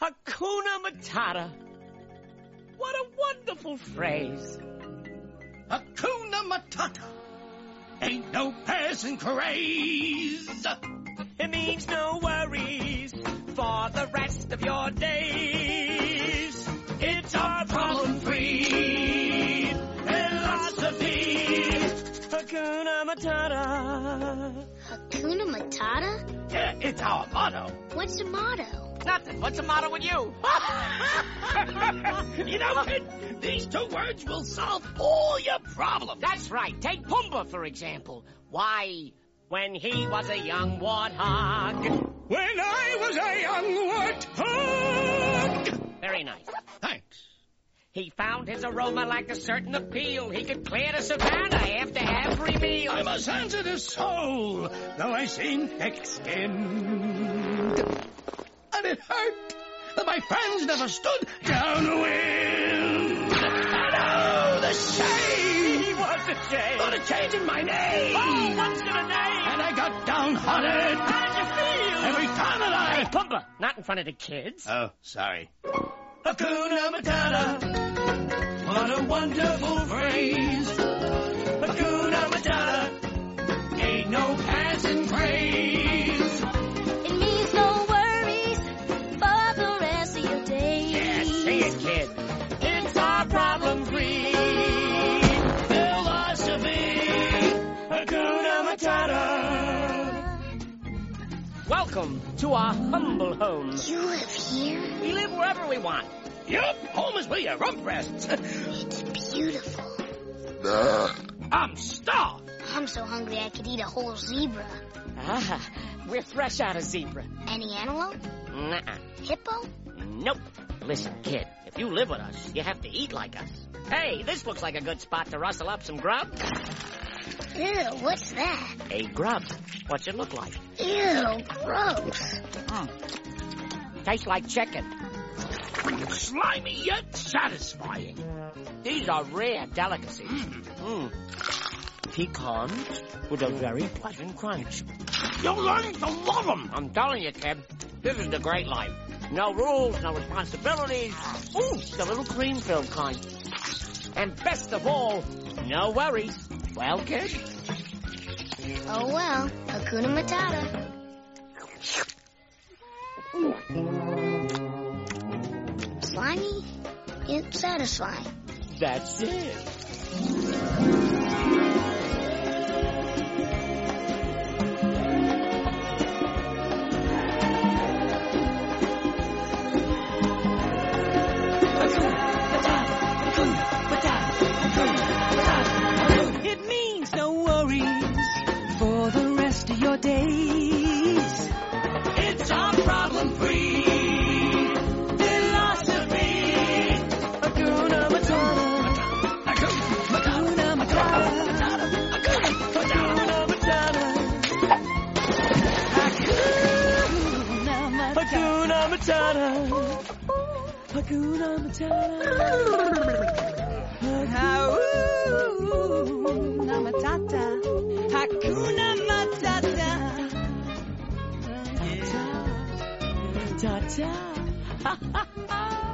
Hakuna Matata. What a wonderful phrase. Hakuna Matata. Ain't no person craze. It means no worries for the rest of your days. It's our problem-free philosophy. Hakuna Matata. Hakuna Matata? Yeah, it's our motto. What's the motto? Nothing. What's the matter with you? you know, kid, these two words will solve all your problems. That's right. Take Pumbaa, for example. Why, when he was a young warthog. He found his aroma like a certain appeal. He could clear the savannah after every meal. I'm a sensitive soul, though I seem thick-skinned. And it hurt that my friends never stood downwind. And oh, the shame! He was ashamed. Thought of changing my name. Oh, what's your name? And I got downhearted. How did you feel? Every time that I... Hey, Pumbaa, not in front of the kids. Oh, sorry. Hakuna Matata. What a wonderful Welcome to our humble home. You live here? We live wherever we want. Yup, home is where your rump rests. It's beautiful. I'm starved. I'm so hungry I could eat a whole zebra. Ah, we're fresh out of zebra. Any antelope? Nuh-uh. Hippo? Nope. Listen, kid, if you live with us, you have to eat like us. Hey, this looks like a good spot to rustle up some grub. Ew, what's that? A grub. What's it look like? Ew, gross. Tastes like chicken. Slimy yet satisfying. These are rare delicacies. Mm. Pecans with a very pleasant crunch. You're learning to love them. I'm telling you, kid, this is the great life. No rules, no responsibilities. Ooh, the little cream-filled kind. And best of all, no worries. Well, kid? Oh well, Hakuna Matata. Slimy, yet satisfying. That's it. It days. It's our problem-free philosophy. Hakuna Matata. Hakuna Matata. Cha cha, ha ha.